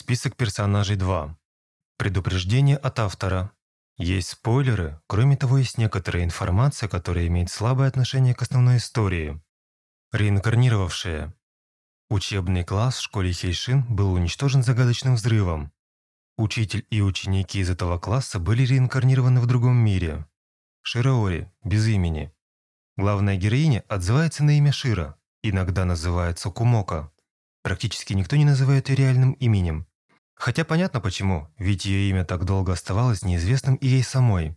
Список персонажей 2. Предупреждение от автора. Есть спойлеры, кроме того, есть некоторая информация, которая имеет слабое отношение к основной истории. Реинкарнировавшие. Учебный класс в школе Хейшин был уничтожен загадочным взрывом. Учитель и ученики из этого класса были реинкарнированы в другом мире. Шираори, без имени. Главная героиня отзывается на имя Шира, иногда называется Кумока. Практически никто не называет ее реальным именем. Хотя понятно почему, ведь ее имя так долго оставалось неизвестным и ей самой.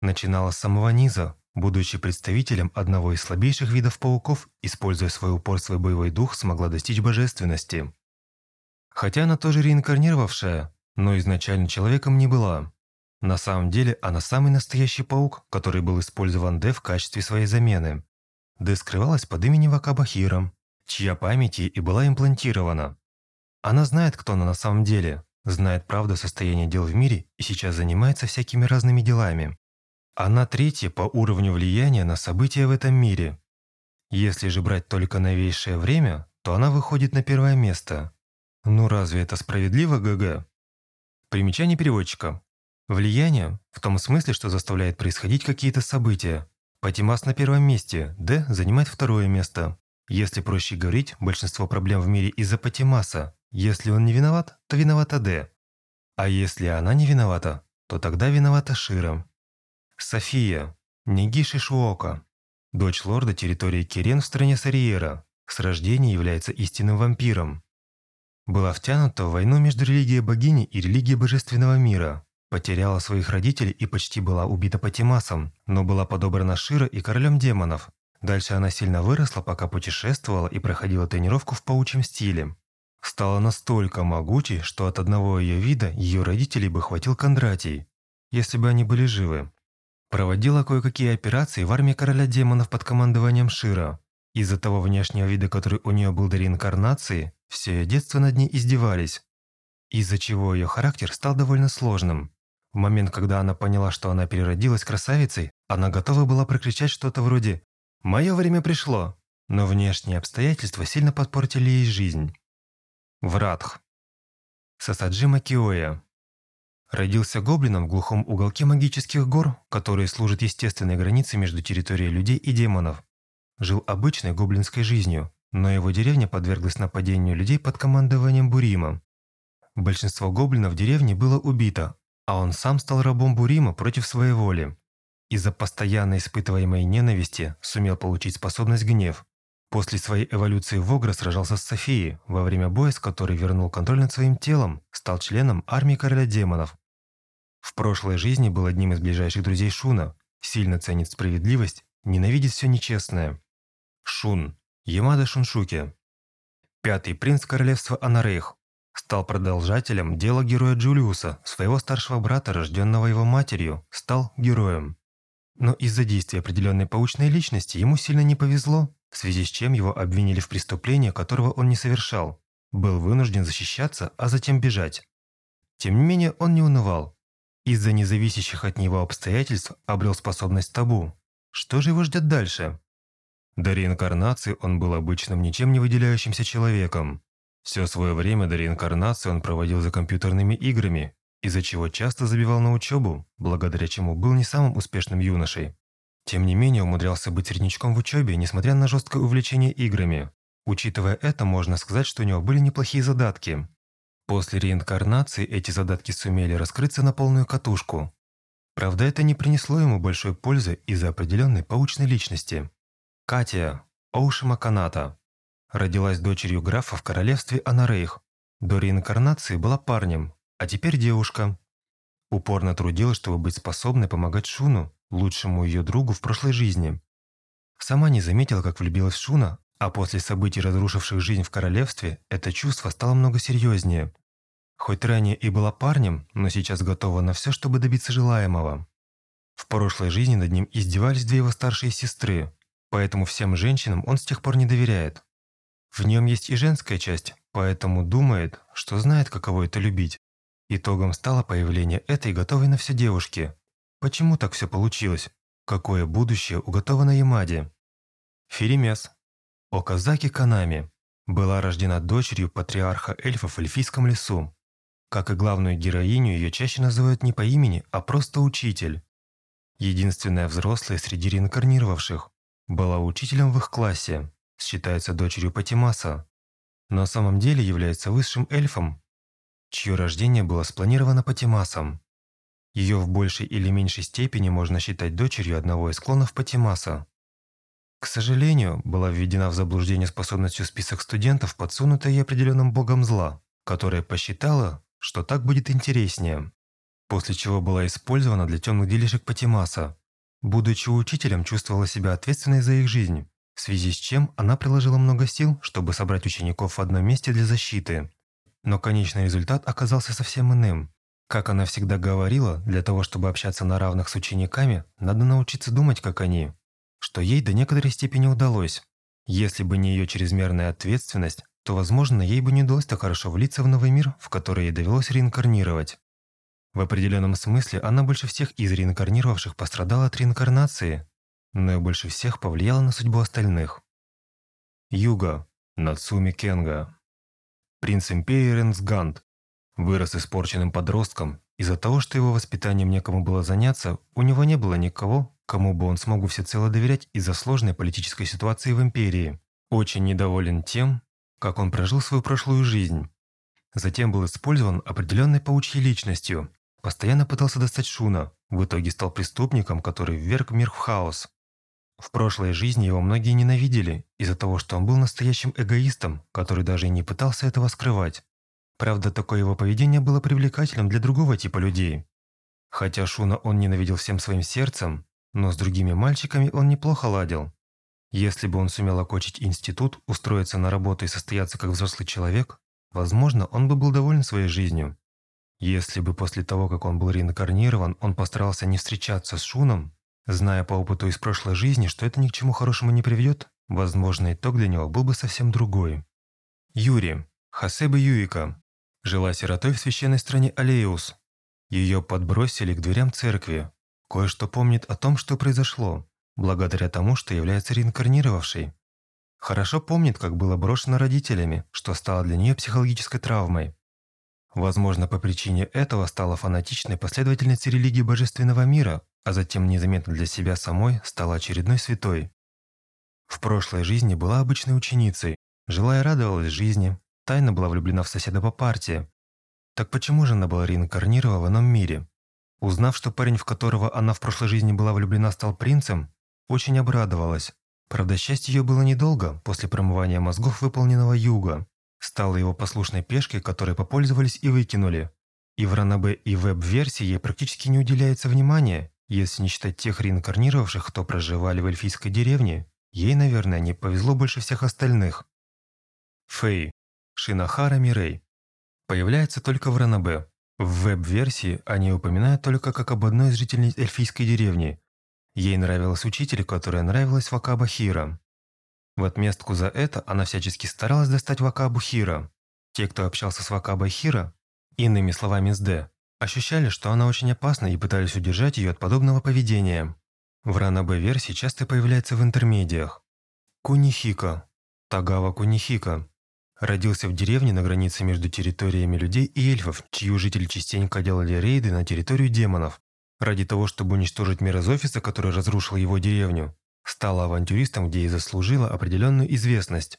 Начинала с самого низа, будучи представителем одного из слабейших видов пауков, используя свой упорство и боевой дух, смогла достичь божественности. Хотя она тоже реинкарнировавшая, но изначально человеком не была. На самом деле она самый настоящий паук, который был использован Д в качестве своей замены. Д скрывалась под именем Вакабахиром, чья память и была имплантирована. Она знает, кто она на самом деле, знает правду состояния дел в мире и сейчас занимается всякими разными делами. Она третья по уровню влияния на события в этом мире. Если же брать только новейшее время, то она выходит на первое место. Ну разве это справедливо, ГГ? Примечание переводчика. Влияние в том смысле, что заставляет происходить какие-то события. Патимас на первом месте, Д занимает второе место. Если проще говорить, большинство проблем в мире из-за Патимаса. Если он не виноват, то виновата Д. А если она не виновата, то тогда виновата Шира. София, Нигиши Шуока, дочь лорда территории Кирен в стране Сариера, с рождения является истинным вампиром. Была втянута в войну между религией богини и религией божественного мира. Потеряла своих родителей и почти была убита Патимасом, но была подобрана Шира и королем демонов, Дальше она сильно выросла, пока путешествовала и проходила тренировку в паучьем стиле. Стала настолько могучей, что от одного ее вида ее родителей бы хватил Кондратий, если бы они были живы. Проводила кое-какие операции в армии короля демонов под командованием Шира. Из-за того внешнего вида, который у нее был до реинкарнации, все ее детство над ней издевались. Из-за чего ее характер стал довольно сложным. В момент, когда она поняла, что она переродилась красавицей, она готова была прокричать что-то вроде Мое время пришло, но внешние обстоятельства сильно подпортили ей жизнь. Вратх. Сасаджима Киоя. Родился гоблином в глухом уголке магических гор, которые служат естественной границей между территорией людей и демонов. Жил обычной гоблинской жизнью, но его деревня подверглась нападению людей под командованием Бурима. Большинство гоблинов в деревне было убито, а он сам стал рабом Бурима против своей воли. Из-за постоянно испытываемой ненависти сумел получить способность гнев. После своей эволюции в Огра сражался с Софией, во время боя с которой вернул контроль над своим телом, стал членом армии короля демонов. В прошлой жизни был одним из ближайших друзей Шуна, сильно ценит справедливость, ненавидит все нечестное. Шун. Ямада Шуншуки. Пятый принц королевства Анарейх. Стал продолжателем дела героя Джулиуса, своего старшего брата, рожденного его матерью, стал героем. Но из-за действия определенной паучной личности ему сильно не повезло, в связи с чем его обвинили в преступлении, которого он не совершал. Был вынужден защищаться, а затем бежать. Тем не менее, он не унывал. Из-за независящих от него обстоятельств обрел способность табу. Что же его ждет дальше? До реинкарнации он был обычным, ничем не выделяющимся человеком. Все свое время до реинкарнации он проводил за компьютерными играми, из-за чего часто забивал на учебу, благодаря чему был не самым успешным юношей. Тем не менее умудрялся быть среднячком в учебе, несмотря на жесткое увлечение играми. Учитывая это, можно сказать, что у него были неплохие задатки. После реинкарнации эти задатки сумели раскрыться на полную катушку. Правда, это не принесло ему большой пользы из-за определенной паучной личности. Катя, Оушима Каната, родилась дочерью графа в королевстве Анарейх. До реинкарнации была парнем, а теперь девушка. Упорно трудилась, чтобы быть способной помогать Шуну, лучшему ее другу в прошлой жизни. Сама не заметила, как влюбилась в Шуна, а после событий, разрушивших жизнь в королевстве, это чувство стало много серьезнее. Хоть ранее и была парнем, но сейчас готова на все, чтобы добиться желаемого. В прошлой жизни над ним издевались две его старшие сестры, поэтому всем женщинам он с тех пор не доверяет. В нем есть и женская часть, поэтому думает, что знает, каково это любить. Итогом стало появление этой готовой на все девушки. Почему так все получилось? Какое будущее уготовано Ямаде? Феремес. Оказаки Канами. Была рождена дочерью патриарха эльфов в эльфийском лесу. Как и главную героиню, ее чаще называют не по имени, а просто учитель. Единственная взрослая среди реинкарнировавших была учителем в их классе, считается дочерью Патимаса, но на самом деле является высшим эльфом, чье рождение было спланировано Патимасом. Ее в большей или меньшей степени можно считать дочерью одного из клонов Патимаса. К сожалению, была введена в заблуждение способностью список студентов, подсунутая ей определенным богом зла, которая посчитала, что так будет интереснее, после чего была использована для темных делишек Патимаса. Будучи учителем, чувствовала себя ответственной за их жизнь, в связи с чем она приложила много сил, чтобы собрать учеников в одном месте для защиты. Но конечный результат оказался совсем иным. Как она всегда говорила, для того, чтобы общаться на равных с учениками, надо научиться думать, как они. Что ей до некоторой степени удалось. Если бы не ее чрезмерная ответственность, то, возможно, ей бы не удалось так хорошо влиться в новый мир, в который ей довелось реинкарнировать. В определенном смысле она больше всех из реинкарнировавших пострадала от реинкарнации, но и больше всех повлияла на судьбу остальных. Юга, Нацуми Кенга. Принц Империи Ренсгант вырос испорченным подростком. Из-за того, что его воспитанием некому было заняться, у него не было никого, кому бы он смог всецело доверять из-за сложной политической ситуации в Империи. Очень недоволен тем, как он прожил свою прошлую жизнь. Затем был использован определенной паучьей личностью. Постоянно пытался достать Шуна, в итоге стал преступником, который вверг мир в хаос. В прошлой жизни его многие ненавидели из-за того, что он был настоящим эгоистом, который даже и не пытался этого скрывать. Правда, такое его поведение было привлекательным для другого типа людей. Хотя Шуна он ненавидел всем своим сердцем, но с другими мальчиками он неплохо ладил. Если бы он сумел окончить институт, устроиться на работу и состояться как взрослый человек, возможно, он бы был доволен своей жизнью. Если бы после того, как он был реинкарнирован, он постарался не встречаться с Шуном, зная по опыту из прошлой жизни, что это ни к чему хорошему не приведет, возможно, итог для него был бы совсем другой. Юри, Хасеба Юика, жила сиротой в священной стране Алеус. Ее подбросили к дверям церкви. Кое-что помнит о том, что произошло, благодаря тому, что является реинкарнировавшей. Хорошо помнит, как было брошено родителями, что стало для нее психологической травмой. Возможно, по причине этого стала фанатичной последовательницей религии божественного мира, а затем незаметно для себя самой стала очередной святой. В прошлой жизни была обычной ученицей, жила и радовалась жизни, тайно была влюблена в соседа по партии. Так почему же она была реинкарнирована в ином мире? Узнав, что парень, в которого она в прошлой жизни была влюблена, стал принцем, очень обрадовалась. Правда, счастье ее было недолго после промывания мозгов выполненного юга. Стала его послушной пешкой, которой попользовались и выкинули. И в ранобе и веб-версии ей практически не уделяется внимания, если не считать тех реинкарнировавших, кто проживали в эльфийской деревне. Ей, наверное, не повезло больше всех остальных. Фэй. Шинахара Мирей. Появляется только в ранобе. В веб-версии они упоминают только как об одной из жительниц эльфийской деревни, Ей нравилась учитель, которая нравилась Вакаба Хира. В отместку за это она всячески старалась достать Вакабу Хира. Те, кто общался с Вакабой Хира, иными словами с Д, ощущали, что она очень опасна и пытались удержать ее от подобного поведения. В ранобе-версии часто появляется в интермедиях. Кунихика. Тагава Кунихика. Родился в деревне на границе между территориями людей и эльфов, чью жители частенько делали рейды на территорию демонов ради того, чтобы уничтожить мир из офиса, который разрушил его деревню, стала авантюристом, где и заслужила определенную известность.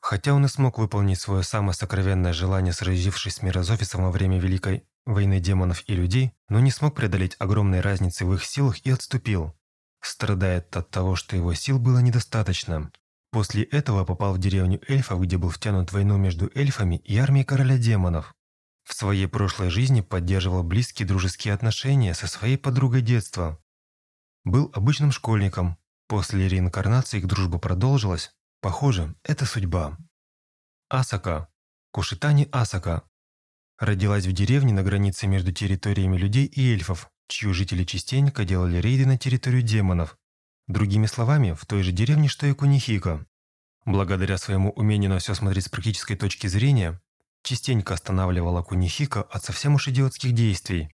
Хотя он и смог выполнить свое самое сокровенное желание, сразившись с мирозофисом во время Великой войны демонов и людей, но не смог преодолеть огромной разницы в их силах и отступил. Страдает от того, что его сил было недостаточно. После этого попал в деревню эльфов, где был втянут в войну между эльфами и армией короля демонов. В своей прошлой жизни поддерживал близкие дружеские отношения со своей подругой детства. Был обычным школьником. После реинкарнации их дружба продолжилась. Похоже, это судьба. Асака. Кушитани Асака. Родилась в деревне на границе между территориями людей и эльфов, чью жители частенько делали рейды на территорию демонов. Другими словами, в той же деревне, что и Кунихика. Благодаря своему умению на все смотреть с практической точки зрения, частенько останавливала Кунихика от совсем уж идиотских действий.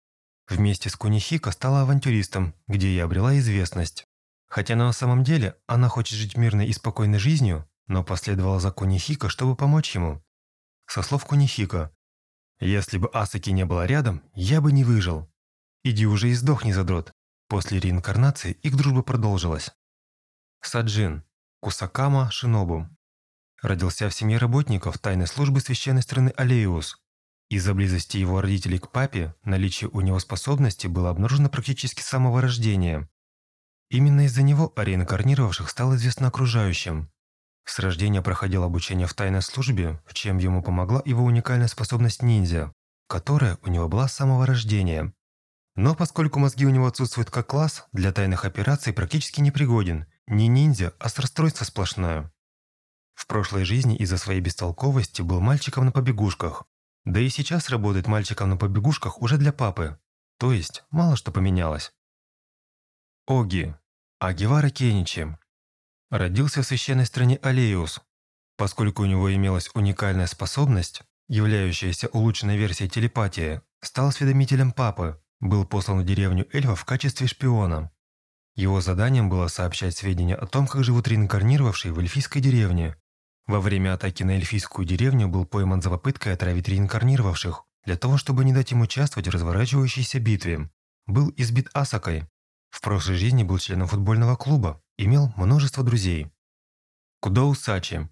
Вместе с Кунихика стала авантюристом, где и обрела известность. Хотя на самом деле она хочет жить мирной и спокойной жизнью, но последовала за Кунихика, чтобы помочь ему. Со слов Кунихика, Если бы Асаки не было рядом, я бы не выжил. Иди уже и сдохни, задрот. После реинкарнации их дружба продолжилась. Саджин, Кусакама Шинобу. Родился в семье работников тайной службы священной страны Алеус. Из-за близости его родителей к папе, наличие у него способности было обнаружено практически с самого рождения. Именно из-за него о реинкарнировавших стало известно окружающим. С рождения проходил обучение в тайной службе, в чем ему помогла его уникальная способность ниндзя, которая у него была с самого рождения. Но поскольку мозги у него отсутствуют как класс, для тайных операций практически непригоден. Не ниндзя, а расстройство сплошное. В прошлой жизни из-за своей бестолковости был мальчиком на побегушках. Да и сейчас работает мальчиком на побегушках уже для папы. То есть, мало что поменялось. Оги. Агивара Кеничи. Родился в священной стране Алеус. Поскольку у него имелась уникальная способность, являющаяся улучшенной версией телепатии, стал осведомителем папы, был послан в деревню эльфов в качестве шпиона. Его заданием было сообщать сведения о том, как живут реинкарнировавшие в эльфийской деревне. Во время атаки на эльфийскую деревню был пойман за попыткой отравить реинкарнировавших, для того, чтобы не дать им участвовать в разворачивающейся битве. Был избит Асакой. В прошлой жизни был членом футбольного клуба, имел множество друзей. Кудоу Сачи.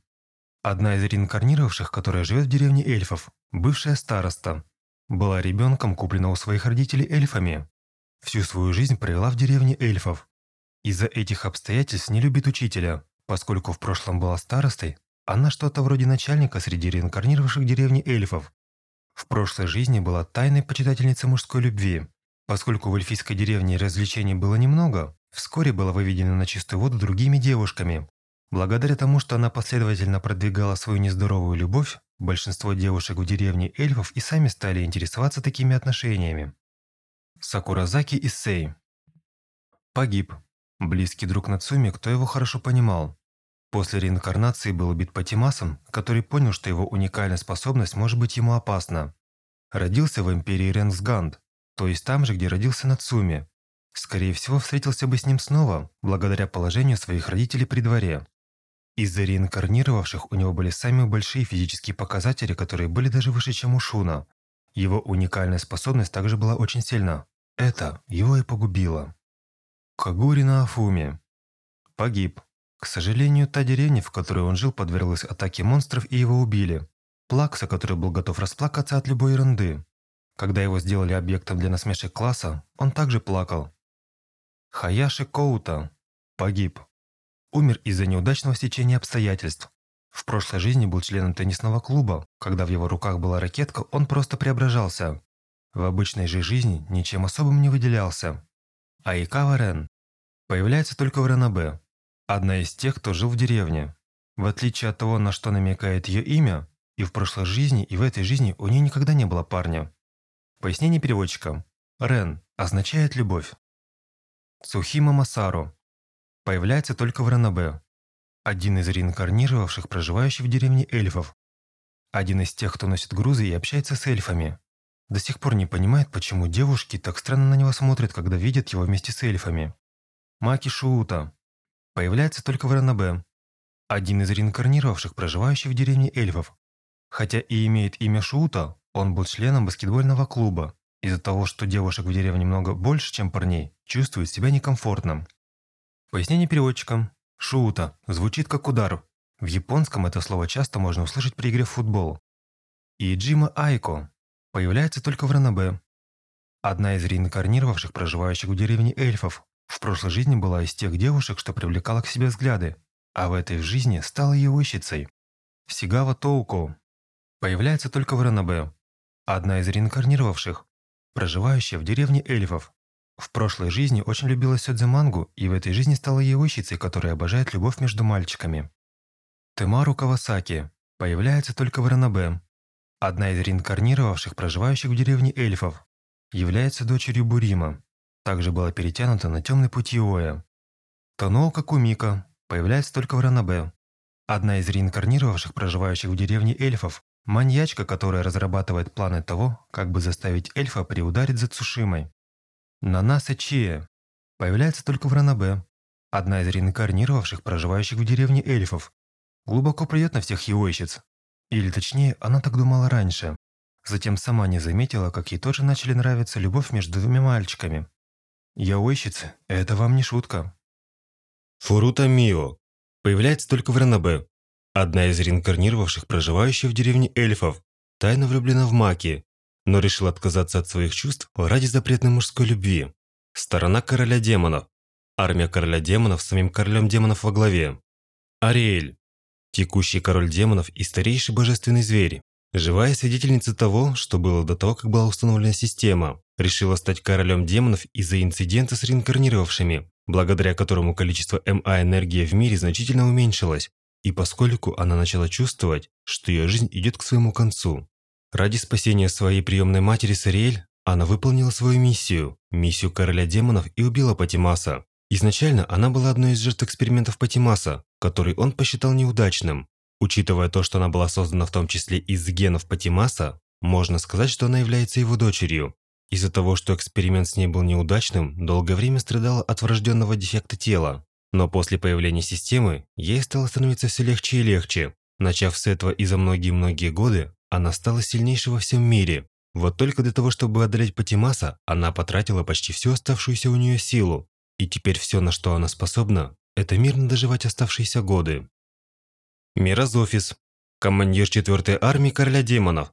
Одна из реинкарнировавших, которая живет в деревне эльфов, бывшая староста, была ребенком, куплена у своих родителей эльфами. Всю свою жизнь провела в деревне эльфов. Из-за этих обстоятельств не любит учителя, поскольку в прошлом была старостой, она что-то вроде начальника среди реинкарнировавших деревни эльфов. В прошлой жизни была тайной почитательницей мужской любви. Поскольку в эльфийской деревне развлечений было немного, вскоре была выведена на чистую воду другими девушками. Благодаря тому, что она последовательно продвигала свою нездоровую любовь, Большинство девушек в деревне эльфов и сами стали интересоваться такими отношениями. Сакуразаки Исей. Погиб. Близкий друг Нацуми, кто его хорошо понимал. После реинкарнации был убит Патимасом, который понял, что его уникальная способность может быть ему опасна. Родился в империи Ренсганд, то есть там же, где родился Нацуми. Скорее всего, встретился бы с ним снова, благодаря положению своих родителей при дворе. Из-за реинкарнировавших у него были самые большие физические показатели, которые были даже выше, чем у Шуна. Его уникальная способность также была очень сильна. Это его и погубило. Кагури на Афуме. Погиб. К сожалению, та деревня, в которой он жил, подверглась атаке монстров и его убили. Плакса, который был готов расплакаться от любой ерунды. Когда его сделали объектом для насмешек класса, он также плакал. Хаяши Коута. Погиб умер из-за неудачного стечения обстоятельств. В прошлой жизни был членом теннисного клуба. Когда в его руках была ракетка, он просто преображался. В обычной же жизни ничем особым не выделялся. Айкава Рен появляется только в Ренабе, одна из тех, кто жил в деревне. В отличие от того, на что намекает ее имя, и в прошлой жизни, и в этой жизни у нее никогда не было парня. Пояснение переводчика. Рен означает «любовь». Цухима Масару появляется только в Ранабе, один из реинкарнировавших, проживающих в деревне эльфов. Один из тех, кто носит грузы и общается с эльфами. До сих пор не понимает, почему девушки так странно на него смотрят, когда видят его вместе с эльфами. Маки Шуута. Появляется только в Ранабе. Один из реинкарнировавших, проживающих в деревне эльфов. Хотя и имеет имя Шуута, он был членом баскетбольного клуба. Из-за того, что девушек в деревне много больше, чем парней, чувствует себя некомфортно. Пояснение переводчика. Шуута звучит как удар. В японском это слово часто можно услышать при игре в футбол. И Джима Айко появляется только в Ранабе. Одна из реинкарнировавших, проживающих в деревне эльфов, в прошлой жизни была из тех девушек, что привлекала к себе взгляды, а в этой жизни стала ее ищицей. Сигава Тоуко появляется только в Ранабе. Одна из реинкарнировавших, проживающая в деревне эльфов, в прошлой жизни очень любила Сёдзе мангу, и в этой жизни стала яойщицей, которая обожает любовь между мальчиками. Темару Кавасаки появляется только в Ранабе. Одна из реинкарнировавших, проживающих в деревне эльфов, является дочерью Бурима. Также была перетянута на темный путь Юоя. Таноока Кумика появляется только в Ранабе. Одна из реинкарнировавших, проживающих в деревне эльфов, маньячка, которая разрабатывает планы того, как бы заставить эльфа приударить за Цушимой. Нанаса Чия появляется только в Ранабе, одна из реинкарнировавших, проживающих в деревне эльфов. Глубоко на всех его ищец. Или точнее, она так думала раньше. Затем сама не заметила, как ей тоже начали нравиться любовь между двумя мальчиками. Яойщицы, это вам не шутка. Фурута Мио появляется только в Ранабе. Одна из реинкарнировавших, проживающих в деревне эльфов, тайно влюблена в Маки, но решила отказаться от своих чувств ради запретной мужской любви. Сторона короля демонов. Армия короля демонов с самим королем демонов во главе. Ариэль. Текущий король демонов и старейший божественный зверь. Живая свидетельница того, что было до того, как была установлена система, решила стать королем демонов из-за инцидента с реинкарнировавшими, благодаря которому количество МА-энергии в мире значительно уменьшилось, и поскольку она начала чувствовать, что ее жизнь идет к своему концу. Ради спасения своей приемной матери Сариэль, она выполнила свою миссию, миссию короля демонов и убила Патимаса. Изначально она была одной из жертв экспериментов Патимаса, который он посчитал неудачным, Учитывая то, что она была создана в том числе из генов Патимаса, можно сказать, что она является его дочерью. Из-за того, что эксперимент с ней был неудачным, долгое время страдала от врожденного дефекта тела. Но после появления системы, ей стало становиться все легче и легче. Начав с этого и за многие-многие годы, она стала сильнейшей во всем мире. Вот только для того, чтобы одолеть Патимаса, она потратила почти всю оставшуюся у нее силу. И теперь все, на что она способна, это мирно доживать оставшиеся годы. Мирозофис, командир 4-й армии короля демонов.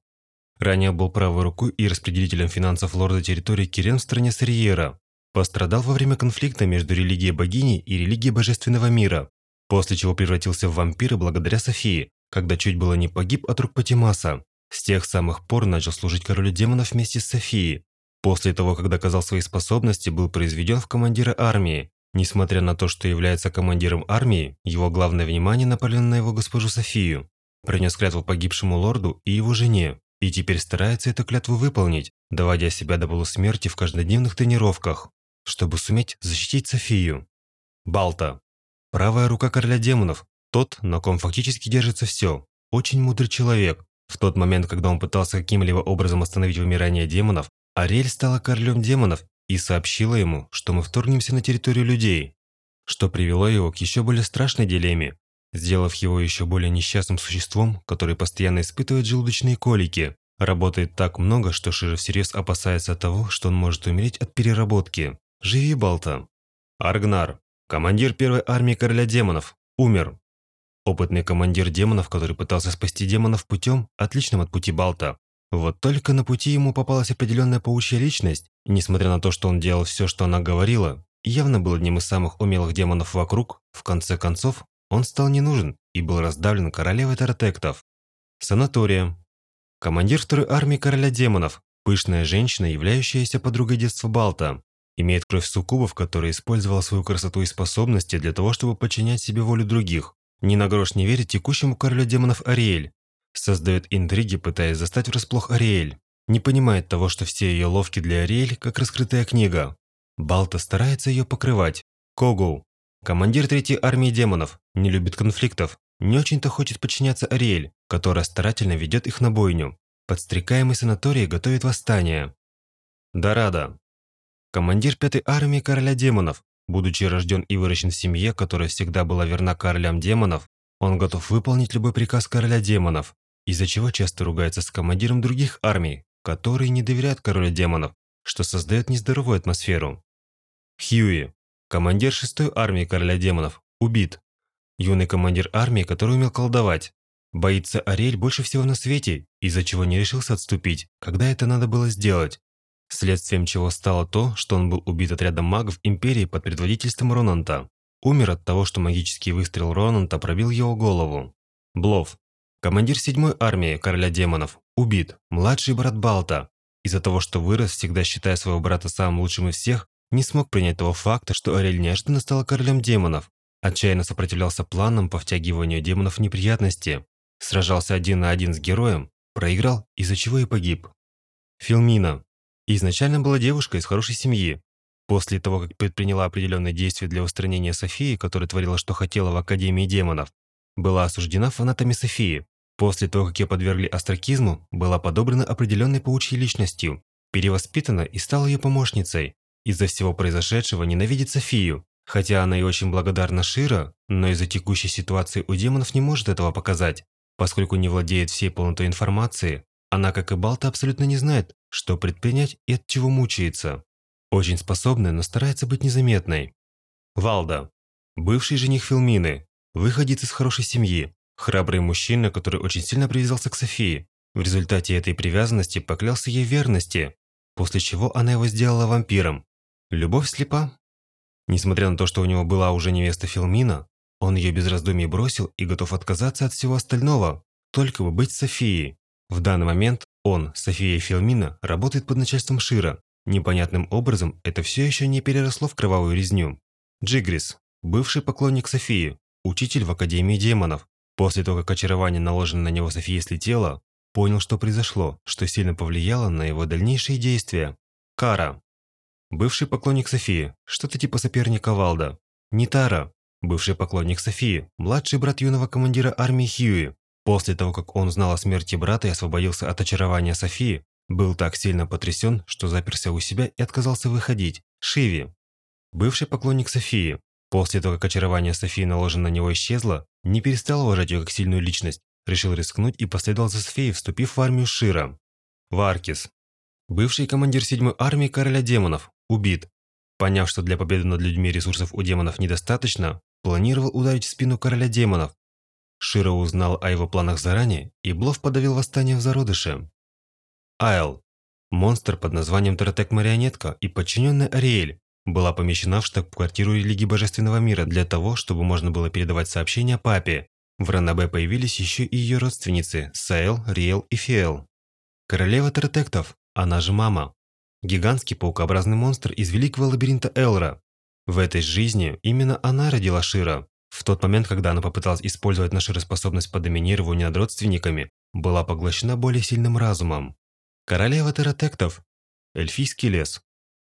Ранее был правой рукой и распределителем финансов лорда территории Кирен в стране Сарьера. Пострадал во время конфликта между религией богини и религией божественного мира, после чего превратился в вампира благодаря Софии, когда чуть было не погиб от рук Патимаса. С тех самых пор начал служить королю демонов вместе с Софией. После того, как доказал свои способности, был произведен в командира армии Несмотря на то, что является командиром армии, его главное внимание направлено на его госпожу Софию. Принес клятву погибшему лорду и его жене, и теперь старается эту клятву выполнить, доводя себя до полусмерти в каждодневных тренировках, чтобы суметь защитить Софию. Балта. Правая рука короля демонов, тот, на ком фактически держится все. Очень мудрый человек. В тот момент, когда он пытался каким-либо образом остановить вымирание демонов, Ариэль стала королем демонов и сообщила ему, что мы вторгнемся на территорию людей, что привело его к еще более страшной дилемме, сделав его еще более несчастным существом, который постоянно испытывает желудочные колики, работает так много, что Шира всерьез опасается того, что он может умереть от переработки. Живи, Балта. Аргнар, командир первой армии короля демонов, умер. Опытный командир демонов, который пытался спасти демонов путем, отличным от пути Балта, вот только на пути ему попалась определенная паучья личность, несмотря на то, что он делал все, что она говорила, явно был одним из самых умелых демонов вокруг, в конце концов, он стал не нужен и был раздавлен королевой Таратектов. Санатория. Командир второй армии короля демонов, пышная женщина, являющаяся подругой детства Балта, имеет кровь суккубов, которая использовала свою красоту и способности для того, чтобы подчинять себе волю других. Ни на грош не верит текущему королю демонов Ариэль, Создает интриги, пытаясь застать врасплох Ариэль. Не понимает того, что все ее ловки для Ариэль, как раскрытая книга. Балта старается ее покрывать. Когоу. Командир третьей армии демонов. Не любит конфликтов. Не очень-то хочет подчиняться Ариэль, которая старательно ведет их на бойню. Подстрекаемый санаторий готовит восстание. Дорадо. Командир пятой армии короля демонов. Будучи рожден и выращен в семье, которая всегда была верна королям демонов, он готов выполнить любой приказ короля демонов, из-за чего часто ругается с командиром других армий, которые не доверяют королю демонов, что создает нездоровую атмосферу. Хьюи, командир шестой армии короля демонов, убит. Юный командир армии, который умел колдовать. Боится Ариэль больше всего на свете, из-за чего не решился отступить, когда это надо было сделать. Следствием чего стало то, что он был убит отрядом магов Империи под предводительством Ронанта. Умер от того, что магический выстрел Ронанта пробил его голову. Блов. Командир седьмой армии короля демонов. Убит. Младший брат Балта. Из-за того, что вырос, всегда считая своего брата самым лучшим из всех, не смог принять того факта, что Ариэль неожиданно стала королем демонов. Отчаянно сопротивлялся планам по втягиванию демонов в неприятности. Сражался один на один с героем, проиграл, из-за чего и погиб. Филмина. Изначально была девушкой из хорошей семьи, После того, как предприняла определенные действия для устранения Софии, которая творила, что хотела в Академии демонов, была осуждена фанатами Софии. После того, как ее подвергли астракизму, была подобрана определенной паучьей личностью, перевоспитана и стала ее помощницей. Из-за всего произошедшего ненавидит Софию, хотя она и очень благодарна Шира, но из-за текущей ситуации у демонов не может этого показать, поскольку не владеет всей полнотой информации, Она, как и Балта, абсолютно не знает, что предпринять и от чего мучается. Очень способная, но старается быть незаметной. Валда. Бывший жених Филмины. Выходит из хорошей семьи. Храбрый мужчина, который очень сильно привязался к Софии. В результате этой привязанности поклялся ей верности, после чего она его сделала вампиром. Любовь слепа. Несмотря на то, что у него была уже невеста Филмина, он ее без раздумий бросил и готов отказаться от всего остального, только бы быть Софией. В данный момент он, София Филмина, работает под начальством Шира. Непонятным образом это все еще не переросло в кровавую резню. Джигрис, бывший поклонник Софии, учитель в Академии демонов. После того, как очарование, наложенное на него Софии, слетело, понял, что произошло, что сильно повлияло на его дальнейшие действия. Кара. Бывший поклонник Софии, что-то типа соперника Валда. Нитара. Бывший поклонник Софии, младший брат юного командира армии Хьюи. После того, как он узнал о смерти брата и освободился от очарования Софии, был так сильно потрясен, что заперся у себя и отказался выходить. Шиви. Бывший поклонник Софии. После того, как очарование Софии, наложено на него, исчезло, не перестал уважать ее как сильную личность, решил рискнуть и последовал за Софией, вступив в армию Шира. Варкис. Бывший командир седьмой армии короля демонов, убит. Поняв, что для победы над людьми ресурсов у демонов недостаточно, планировал ударить в спину короля демонов. Широ узнал о его планах заранее, и Блов подавил восстание в зародыше. Айл. Монстр под названием Таратек-марионетка и подчиненная Ариэль была помещена в штаб-квартиру религии Божественного мира для того, чтобы можно было передавать сообщения папе, в Ранабе появились еще и ее родственницы Саэл, Риэл и Фиэл. Королева Тертектов, она же мама. Гигантский паукообразный монстр из великого лабиринта Элра. В этой жизни именно она родила Шира. В тот момент, когда она попыталась использовать нашу способность по доминированию над родственниками, была поглощена более сильным разумом. Королева Тератектов. Эльфийский лес.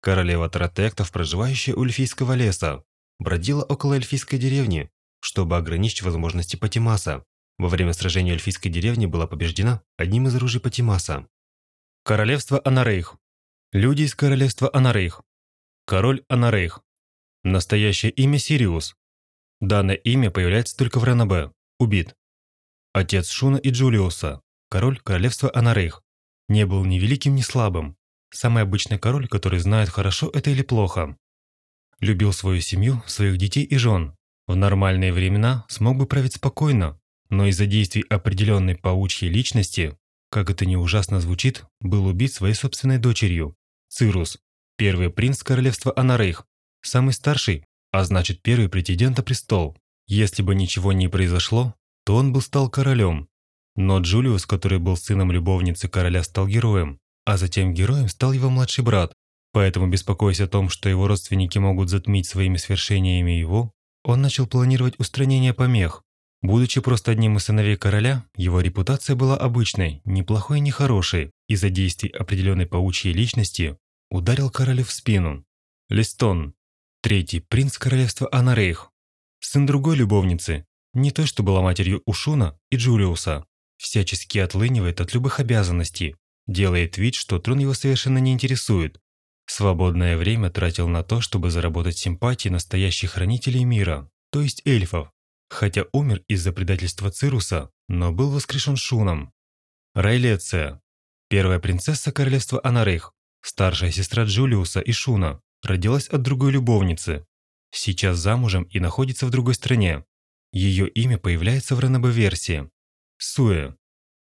Королева Тератектов, проживающая у эльфийского леса, бродила около эльфийской деревни, чтобы ограничить возможности Патимаса. Во время сражения эльфийской деревни была побеждена одним из оружий Патимаса. Королевство Анарейх. Люди из королевства Анарейх. Король Анарейх. Настоящее имя Сириус. Данное имя появляется только в Ранабе. Убит. Отец Шуна и Джулиуса. Король королевства Анарейх. Не был ни великим, ни слабым. Самый обычный король, который знает, хорошо это или плохо. Любил свою семью, своих детей и жен, в нормальные времена смог бы править спокойно, но из-за действий определенной паучьей личности, как это не ужасно звучит, был убит своей собственной дочерью. Цирус, первый принц королевства Анарейх, самый старший, а значит первый претендент на престол. Если бы ничего не произошло, то он бы стал королем. Но Джулиус, который был сыном любовницы короля, стал героем, а затем героем стал его младший брат. Поэтому, беспокоясь о том, что его родственники могут затмить своими свершениями его, он начал планировать устранение помех. Будучи просто одним из сыновей короля, его репутация была обычной, неплохой и не хорошей. Из-за действий определенной паучьей личности ударил королю в спину. Листон, третий принц королевства Анарейх, сын другой любовницы, не той, что была матерью Ушуна и Джулиуса, всячески отлынивает от любых обязанностей, делает вид, что трон его совершенно не интересует, Свободное время тратил на то, чтобы заработать симпатии настоящих хранителей мира, то есть эльфов, хотя умер из-за предательства Цируса, но был воскрешен Шуном. Райлеция, первая принцесса королевства Анарейх, старшая сестра Джулиуса и Шуна, родилась от другой любовницы. Сейчас замужем и находится в другой стране. Ее имя появляется в ранобе-версии. Суэ,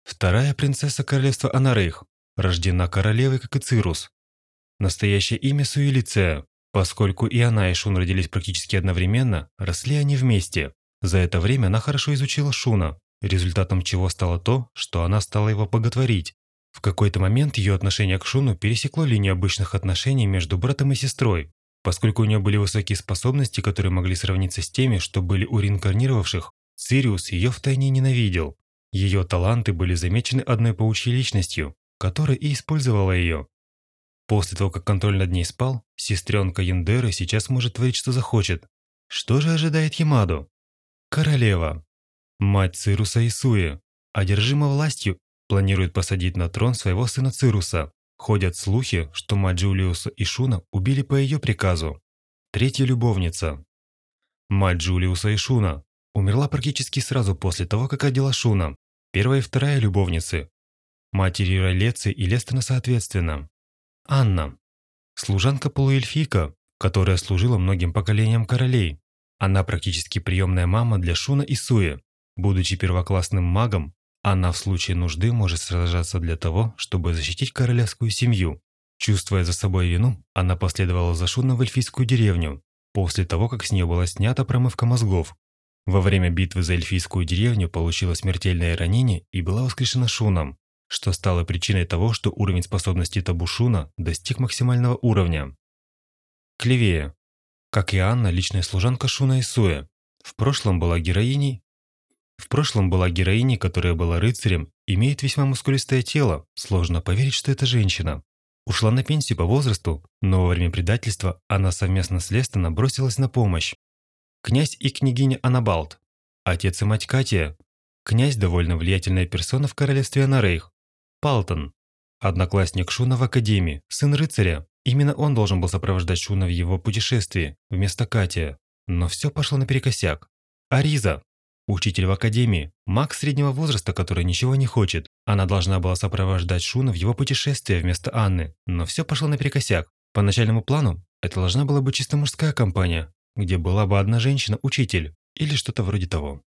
вторая принцесса королевства Анарейх, рождена королевой, как и Цирус, Настоящее имя Суэлицея. Поскольку и она, и Шун родились практически одновременно, росли они вместе. За это время она хорошо изучила Шуна, результатом чего стало то, что она стала его боготворить. В какой-то момент ее отношение к Шуну пересекло линию обычных отношений между братом и сестрой, поскольку у нее были высокие способности, которые могли сравниться с теми, что были у реинкарнировавших. Сириус ее втайне ненавидел. Ее таланты были замечены одной паучьей личностью, которая и использовала ее. После того, как контроль над ней спал, сестренка Яндеры сейчас может творить, что захочет. Что же ожидает Ямаду? Королева. Мать Цируса Исуи, одержима властью, планирует посадить на трон своего сына Цируса. Ходят слухи, что мать Джулиуса и Шуна убили по ее приказу. Третья любовница. Мать Джулиуса и Шуна умерла практически сразу после того, как родила Шуна. Первая и вторая любовницы. матери Ролеции и Лестона соответственно. Анна. Служанка-полуэльфийка, которая служила многим поколениям королей. Она практически приемная мама для Шуна и Суи. Будучи первоклассным магом, она в случае нужды может сражаться для того, чтобы защитить королевскую семью. Чувствуя за собой вину, она последовала за Шуном в эльфийскую деревню, после того, как с нее была снята промывка мозгов. Во время битвы за эльфийскую деревню получила смертельное ранение и была воскрешена Шуном, что стало причиной того, что уровень способностей Табушуна достиг максимального уровня. Клевея. Как и Анна, личная служанка Шуна Исуэ. В прошлом была героиней. В прошлом была героиней, которая была рыцарем, имеет весьма мускулистое тело. Сложно поверить, что это женщина. Ушла на пенсию по возрасту, но во время предательства она совместно с Лестоном бросилась на помощь. Князь и княгиня Анабалт. Отец и мать Катия. Князь – довольно влиятельная персона в королевстве Анарейх. Палтон. Одноклассник Шуна в академии, сын рыцаря. Именно он должен был сопровождать Шуна в его путешествии, вместо Катия. Но все пошло наперекосяк. Ариза. Учитель в академии, маг среднего возраста, который ничего не хочет. Она должна была сопровождать Шуна в его путешествие вместо Анны, но все пошло наперекосяк. По начальному плану, это должна была быть чисто мужская компания, где была бы одна женщина-учитель или что-то вроде того.